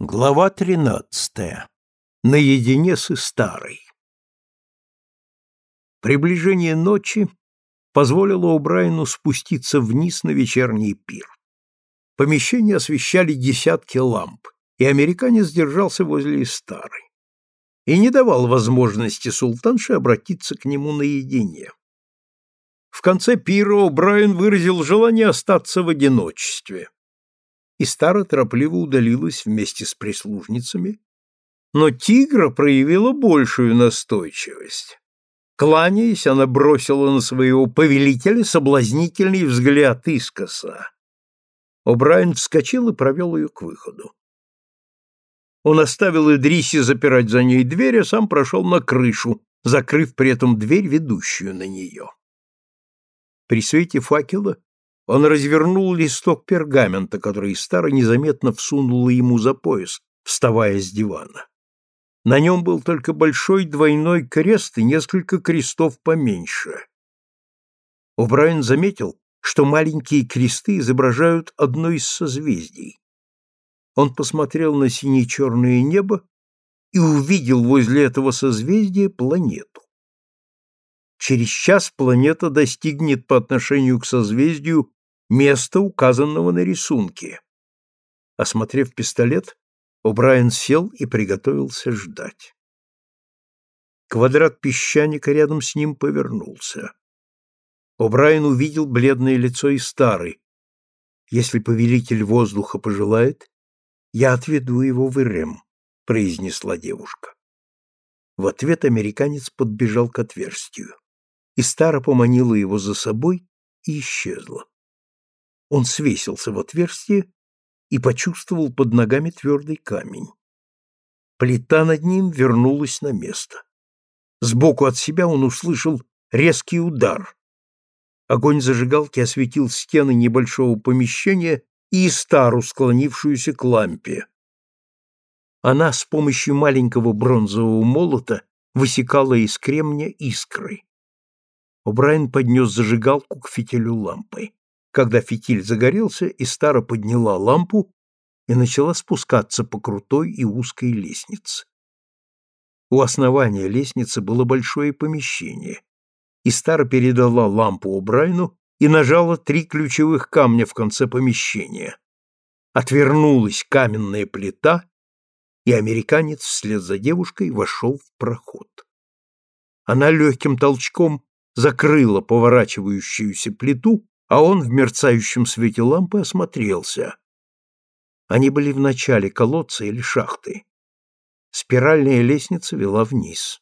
Глава тринадцатая. Наедине с Истарой. Приближение ночи позволило О'Брайену спуститься вниз на вечерний пир. Помещение освещали десятки ламп, и американец держался возле Истары и не давал возможности султанше обратиться к нему наедине. В конце пира О'Брайен выразил желание остаться в одиночестве и Стара торопливо удалилась вместе с прислужницами, но тигра проявила большую настойчивость. Кланяясь, она бросила на своего повелителя соблазнительный взгляд искоса. О'Брайен вскочил и провел ее к выходу. Он оставил Идрисе запирать за ней дверь, а сам прошел на крышу, закрыв при этом дверь, ведущую на нее. При свете факела он развернул листок пергамента, который Стара незаметно всунула ему за пояс, вставая с дивана. На нем был только большой двойной крест и несколько крестов поменьше. О'Брайен заметил, что маленькие кресты изображают одно из созвездий. Он посмотрел на сине-черное небо и увидел возле этого созвездия планету. Через час планета достигнет по отношению к созвездию места, указанного на рисунке. Осмотрев пистолет, О'Брайен сел и приготовился ждать. Квадрат песчаника рядом с ним повернулся. О'Брайен увидел бледное лицо и старый. «Если повелитель воздуха пожелает, я отведу его в Ирем», — произнесла девушка. В ответ американец подбежал к отверстию. и Истара поманила его за собой и исчезла. Он свесился в отверстие и почувствовал под ногами твердый камень. Плита над ним вернулась на место. Сбоку от себя он услышал резкий удар. Огонь зажигалки осветил стены небольшого помещения и стару, склонившуюся к лампе. Она с помощью маленького бронзового молота высекала из кремня искры. О'Брайен поднес зажигалку к фитилю лампы. Когда фитиль загорелся, Истара подняла лампу и начала спускаться по крутой и узкой лестнице. У основания лестницы было большое помещение. Истара передала лампу Брайну и нажала три ключевых камня в конце помещения. Отвернулась каменная плита, и американец вслед за девушкой вошел в проход. Она легким толчком закрыла поворачивающуюся плиту а он в мерцающем свете лампы осмотрелся. Они были в начале колодца или шахты. Спиральная лестница вела вниз.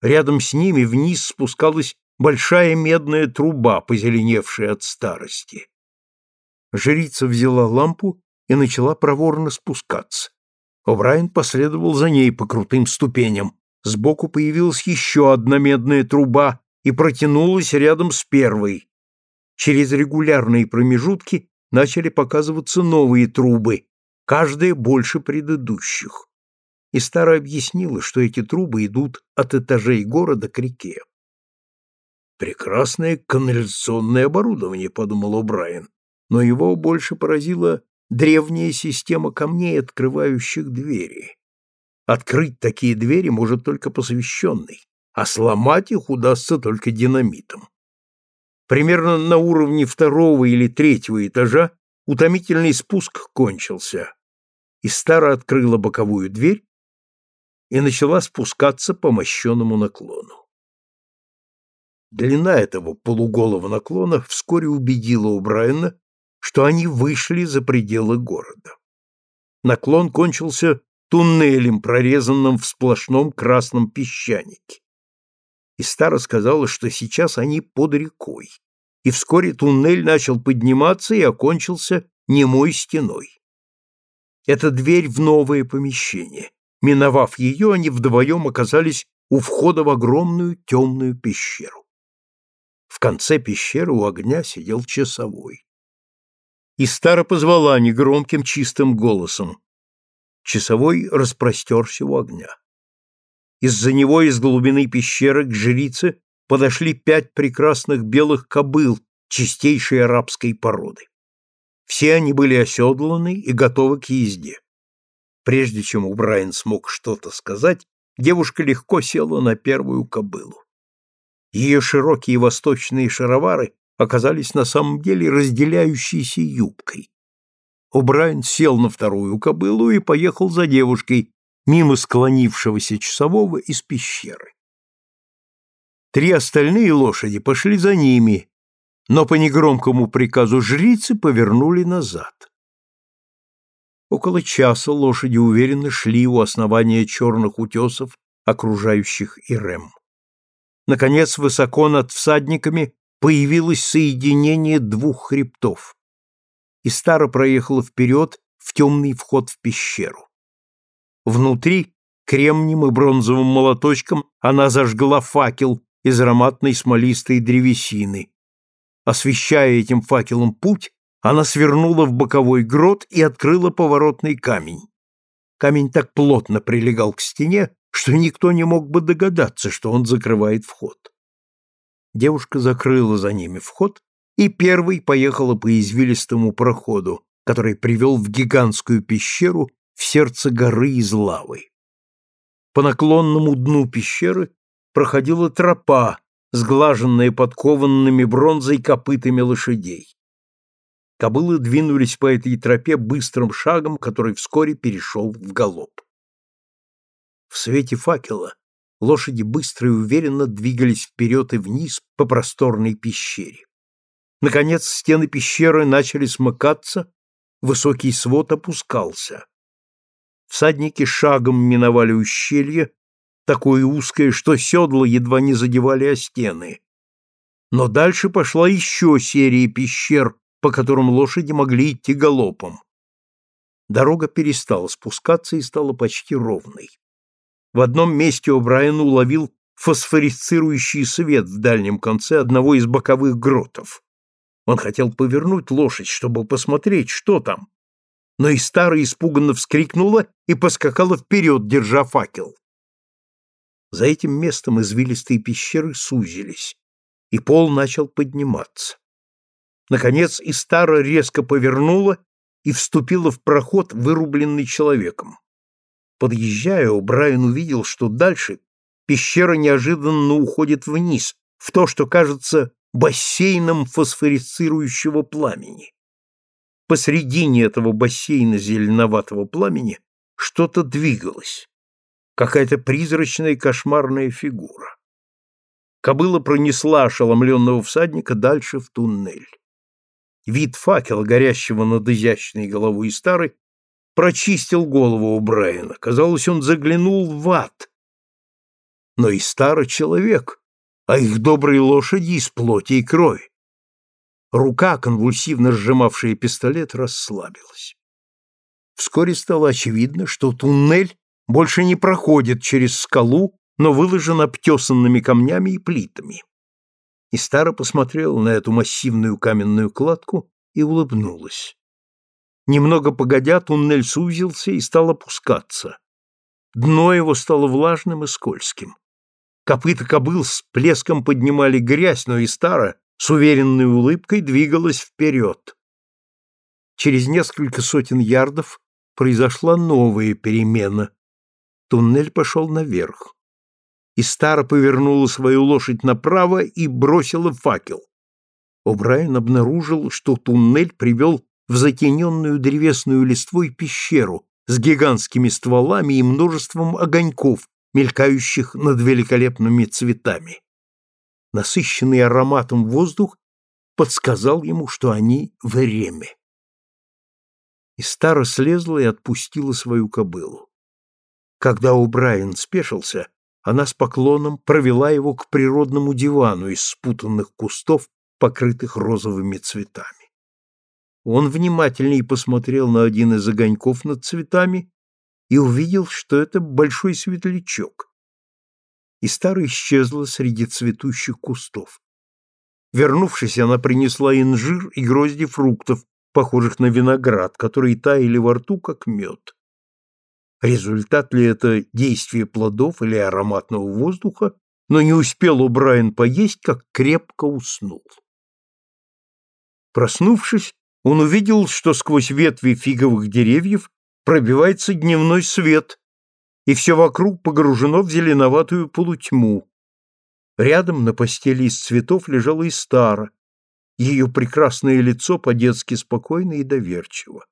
Рядом с ними вниз спускалась большая медная труба, позеленевшая от старости. Жрица взяла лампу и начала проворно спускаться. О'Брайен последовал за ней по крутым ступеням. Сбоку появилась еще одна медная труба и протянулась рядом с первой. Через регулярные промежутки начали показываться новые трубы, каждая больше предыдущих. И Стара объяснила, что эти трубы идут от этажей города к реке. «Прекрасное канализационное оборудование», — подумал О'Брайен, но его больше поразила древняя система камней, открывающих двери. Открыть такие двери может только посвященный, а сломать их удастся только динамитом. Примерно на уровне второго или третьего этажа утомительный спуск кончился, и Стара открыла боковую дверь и начала спускаться по мощенному наклону. Длина этого полуголого наклона вскоре убедила у Брайана, что они вышли за пределы города. Наклон кончился туннелем, прорезанным в сплошном красном песчанике. И Стара сказала, что сейчас они под рекой и вскоре туннель начал подниматься и окончился немой стеной. Это дверь в новое помещение. Миновав ее, они вдвоем оказались у входа в огромную темную пещеру. В конце пещеры у огня сидел часовой. И Стара позвала негромким чистым голосом. Часовой распростерся у огня. Из-за него из глубины пещеры к жрице подошли пять прекрасных белых кобыл чистейшей арабской породы. Все они были оседланы и готовы к езде. Прежде чем Убрайан смог что-то сказать, девушка легко села на первую кобылу. Ее широкие восточные шаровары оказались на самом деле разделяющейся юбкой. О'Брайен сел на вторую кобылу и поехал за девушкой, мимо склонившегося часового из пещеры. Три остальные лошади пошли за ними, но по негромкому приказу жрицы повернули назад. Около часа лошади уверенно шли у основания черных утесов, окружающих Ирем. Наконец, высоко над всадниками появилось соединение двух хребтов. И Стара проехала вперед в темный вход в пещеру. Внутри, кремнем и бронзовым молоточком, она зажгла факел из ароматной смолистой древесины. Освещая этим факелом путь, она свернула в боковой грот и открыла поворотный камень. Камень так плотно прилегал к стене, что никто не мог бы догадаться, что он закрывает вход. Девушка закрыла за ними вход и первой поехала по извилистому проходу, который привел в гигантскую пещеру в сердце горы из лавы. По наклонному дну пещеры проходила тропа, сглаженная подкованными бронзой копытами лошадей. Кобылы двинулись по этой тропе быстрым шагом, который вскоре перешел в галоп. В свете факела лошади быстро и уверенно двигались вперед и вниз по просторной пещере. Наконец стены пещеры начали смыкаться, высокий свод опускался. Всадники шагом миновали ущелье, такое узкое, что седла едва не задевали о стены. Но дальше пошла еще серия пещер, по которым лошади могли идти галопом. Дорога перестала спускаться и стала почти ровной. В одном месте О'Брайен уловил фосфорицирующий свет в дальнем конце одного из боковых гротов. Он хотел повернуть лошадь, чтобы посмотреть, что там. Но и старая испуганно вскрикнула и поскакала вперед, держа факел. За этим местом извилистые пещеры сузились, и пол начал подниматься. Наконец Истара резко повернула и вступила в проход, вырубленный человеком. Подъезжая, Брайан увидел, что дальше пещера неожиданно уходит вниз, в то, что кажется бассейном фосфорицирующего пламени. Посредине этого бассейна зеленоватого пламени что-то двигалось, какая-то призрачная кошмарная фигура. Кобыла пронесла ошеломленного всадника дальше в туннель. Вид факела, горящего над изящной головой старой, прочистил голову у Брайана. Казалось, он заглянул в ад. Но и старый человек, а их добрые лошади из плоти и крови. Рука, конвульсивно сжимавшая пистолет, расслабилась. Вскоре стало очевидно, что туннель больше не проходит через скалу, но выложен обтесанными камнями и плитами. И Стара посмотрела на эту массивную каменную кладку и улыбнулась. Немного погодя, туннель сузился и стал опускаться. Дно его стало влажным и скользким. Копыта кобыл с плеском поднимали грязь, но и Стара с уверенной улыбкой двигалась вперед. Через несколько сотен ярдов произошла новая перемена. Туннель пошел наверх и Стара повернула свою лошадь направо и бросила факел. О'Брайен обнаружил, что туннель привел в затененную древесную листвой пещеру с гигантскими стволами и множеством огоньков, мелькающих над великолепными цветами. Насыщенный ароматом воздух подсказал ему, что они в Эреме. И Стара слезла и отпустила свою кобылу. Когда О'Брайен спешился, она с поклоном провела его к природному дивану из спутанных кустов, покрытых розовыми цветами. Он внимательней посмотрел на один из огоньков над цветами и увидел, что это большой светлячок. И старая исчезла среди цветущих кустов. Вернувшись, она принесла инжир и грозди фруктов, похожих на виноград, которые таяли во рту, как мед. Результат ли это действия плодов или ароматного воздуха, но не успел у Брайан поесть, как крепко уснул. Проснувшись, он увидел, что сквозь ветви фиговых деревьев пробивается дневной свет, и все вокруг погружено в зеленоватую полутьму. Рядом на постели из цветов лежала Истара, ее прекрасное лицо по-детски спокойно и доверчиво.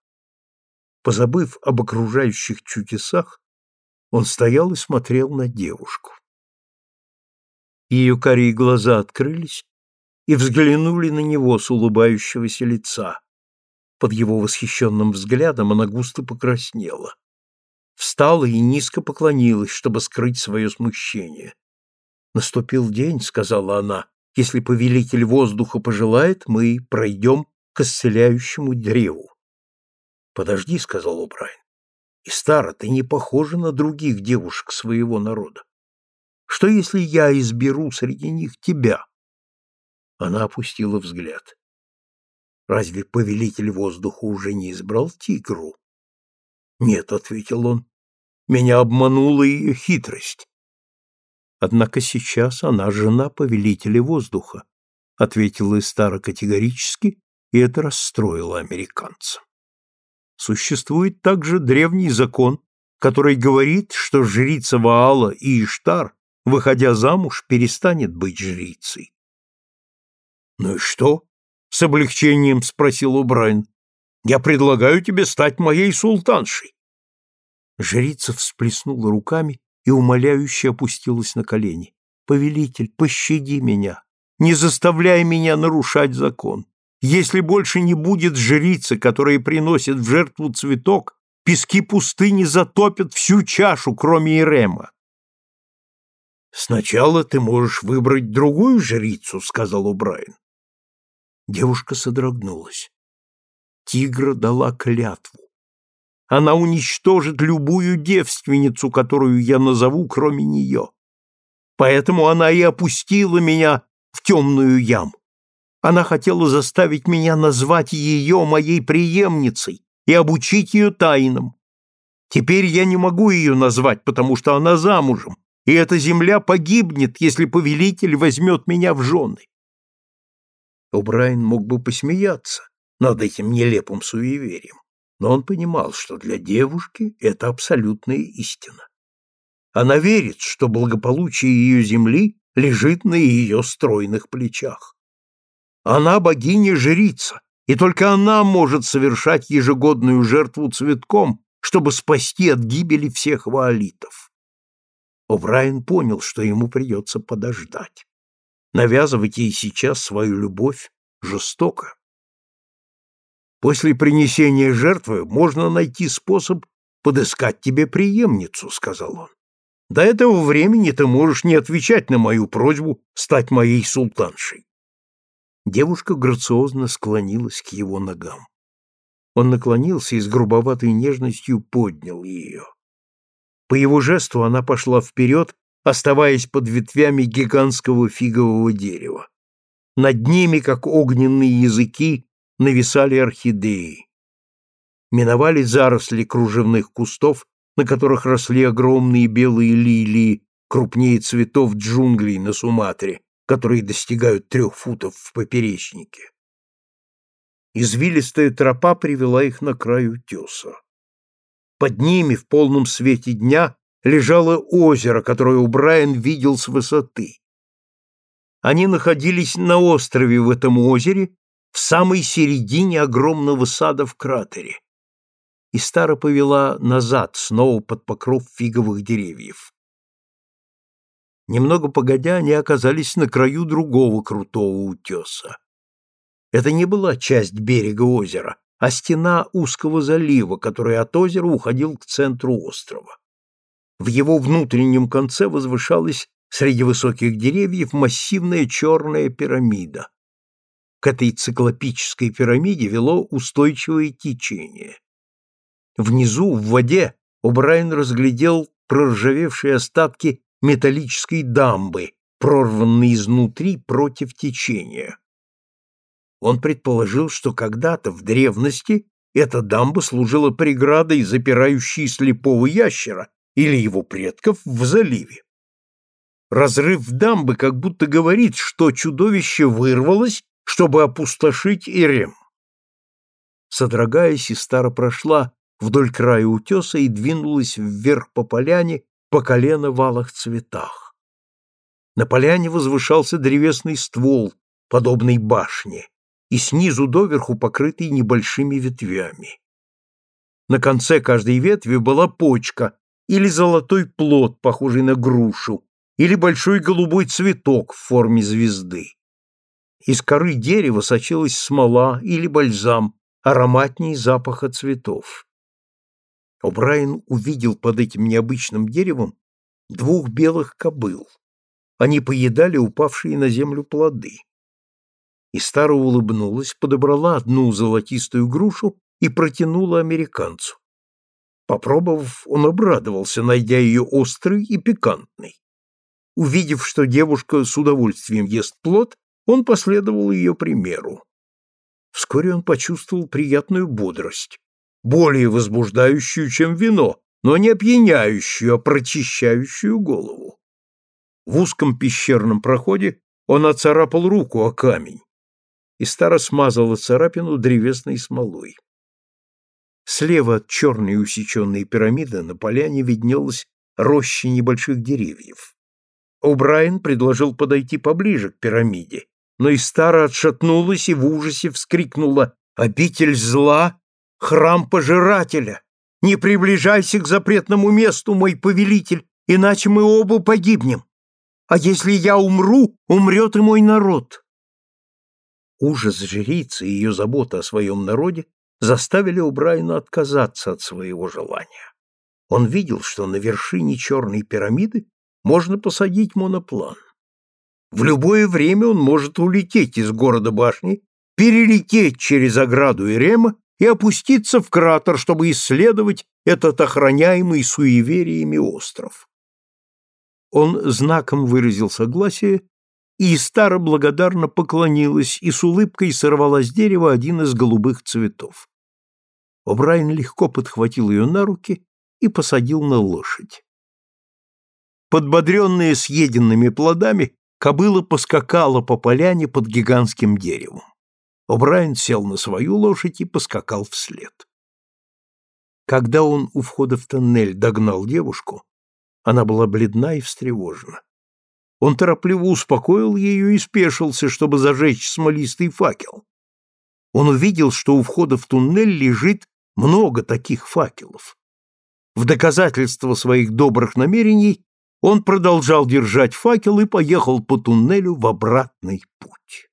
Позабыв об окружающих чудесах, он стоял и смотрел на девушку. Ее карие глаза открылись и взглянули на него с улыбающегося лица. Под его восхищенным взглядом она густо покраснела. Встала и низко поклонилась, чтобы скрыть свое смущение. «Наступил день», — сказала она, — «если повелитель воздуха пожелает, мы пройдем к исцеляющему древу». «Подожди», — сказал Убрайн. «И Стара, ты не похожа на других девушек своего народа. Что, если я изберу среди них тебя?» Она опустила взгляд. «Разве повелитель воздуха уже не избрал тигру?» «Нет», — ответил он, — «меня обманула ее хитрость. Однако сейчас она жена повелителя воздуха, ответила Истара категорически, и это расстроило американца. Существует также древний закон, который говорит, что жрица Ваала и Иштар, выходя замуж, перестанет быть жрицей. «Ну и что?» — с облегчением спросил Убрайн. «Я предлагаю тебе стать моей султаншей». Жрица всплеснула руками и умоляюще опустилась на колени. «Повелитель, пощади меня! Не заставляй меня нарушать закон! Если больше не будет жрицы, которая приносит в жертву цветок, пески пустыни затопят всю чашу, кроме Ирема!» «Сначала ты можешь выбрать другую жрицу», — сказал Убрайен. Девушка содрогнулась. Тигра дала клятву. Она уничтожит любую девственницу, которую я назову, кроме нее. Поэтому она и опустила меня в темную яму. Она хотела заставить меня назвать ее моей преемницей и обучить ее тайнам. Теперь я не могу ее назвать, потому что она замужем, и эта земля погибнет, если повелитель возьмет меня в жены. О'Брайен мог бы посмеяться над этим нелепым суеверием но он понимал, что для девушки это абсолютная истина. Она верит, что благополучие ее земли лежит на ее стройных плечах. Она богиня-жрица, и только она может совершать ежегодную жертву цветком, чтобы спасти от гибели всех ваолитов. О'Брайен понял, что ему придется подождать. Навязывать ей сейчас свою любовь жестоко. После принесения жертвы можно найти способ подыскать тебе преемницу, сказал он. До этого времени ты можешь не отвечать на мою просьбу стать моей султаншей. Девушка грациозно склонилась к его ногам. Он наклонился и с грубоватой нежностью поднял ее. По его жесту она пошла вперед, оставаясь под ветвями гигантского фигового дерева. Над ними, как огненные языки, нависали орхидеи. Миновали заросли кружевных кустов, на которых росли огромные белые лилии, крупнее цветов джунглей на Суматре, которые достигают трех футов в поперечнике. Извилистая тропа привела их на край утеса. Под ними в полном свете дня лежало озеро, которое Убрайан видел с высоты. Они находились на острове в этом озере в самой середине огромного сада в кратере. И Стара повела назад, снова под покров фиговых деревьев. Немного погодя, они оказались на краю другого крутого утеса. Это не была часть берега озера, а стена узкого залива, который от озера уходил к центру острова. В его внутреннем конце возвышалась среди высоких деревьев массивная черная пирамида. К этой циклопической пирамиде вело устойчивое течение. Внизу, в воде, О'Брайен разглядел проржавевшие остатки металлической дамбы, прорванной изнутри против течения. Он предположил, что когда-то в древности эта дамба служила преградой, запирающей слепого ящера или его предков в заливе. Разрыв дамбы как будто говорит, что чудовище вырвалось чтобы опустошить Ирем. Содрогаясь, Истара прошла вдоль края утеса и двинулась вверх по поляне по колено в алых цветах. На поляне возвышался древесный ствол, подобный башне, и снизу доверху покрытый небольшими ветвями. На конце каждой ветви была почка или золотой плод, похожий на грушу, или большой голубой цветок в форме звезды. Из коры дерева сочилась смола или бальзам, ароматней запаха цветов. О'Брайен увидел под этим необычным деревом двух белых кобыл. Они поедали упавшие на землю плоды. И Стара улыбнулась, подобрала одну золотистую грушу и протянула американцу. Попробовав, он обрадовался, найдя ее острой и пикантной. Увидев, что девушка с удовольствием ест плод, он последовал ее примеру. Вскоре он почувствовал приятную бодрость, более возбуждающую, чем вино, но не опьяняющую, а прочищающую голову. В узком пещерном проходе он оцарапал руку о камень, и Стара смазала царапину древесной смолой. Слева от черной усеченной пирамиды на поляне виднелась роща небольших деревьев. О'Брайен предложил подойти поближе к пирамиде, но и Стара отшатнулась и в ужасе вскрикнула «Обитель зла! Храм пожирателя! Не приближайся к запретному месту, мой повелитель, иначе мы оба погибнем! А если я умру, умрет и мой народ!» Ужас жрицы и ее забота о своем народе заставили Убрайна отказаться от своего желания. Он видел, что на вершине черной пирамиды можно посадить моноплан. В любое время он может улететь из города башни, перелететь через ограду Ирема и опуститься в кратер, чтобы исследовать этот охраняемый суевериями остров. Он знаком выразил согласие, и Истара благодарно поклонилась и с улыбкой сорвала с дерева один из голубых цветов. О'Брайен легко подхватил ее на руки и посадил на лошадь. Подбодренная съеденными плодами, кобыла поскакала по поляне под гигантским деревом. О'Брайен сел на свою лошадь и поскакал вслед. Когда он у входа в тоннель догнал девушку, она была бледна и встревожена. Он торопливо успокоил ее и спешился, чтобы зажечь смолистый факел. Он увидел, что у входа в туннель лежит много таких факелов. В доказательство своих добрых намерений он продолжал держать факел и поехал по туннелю в обратный путь.